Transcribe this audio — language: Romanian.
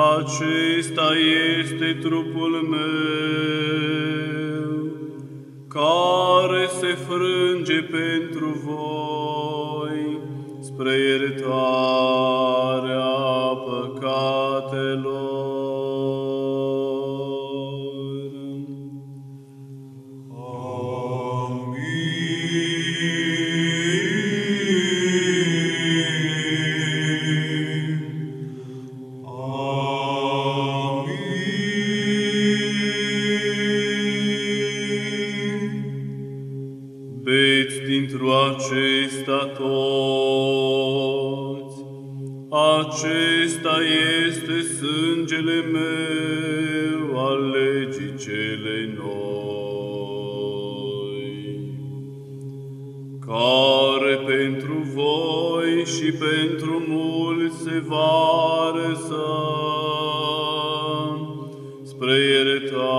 Acesta este trupul meu, care se frânge pentru voi spre iertarea păcatelor. Beți dintr-o acesta toți. Acesta este sângele meu al legii celei noi, care pentru voi și pentru mulți se va răsa spre iertarea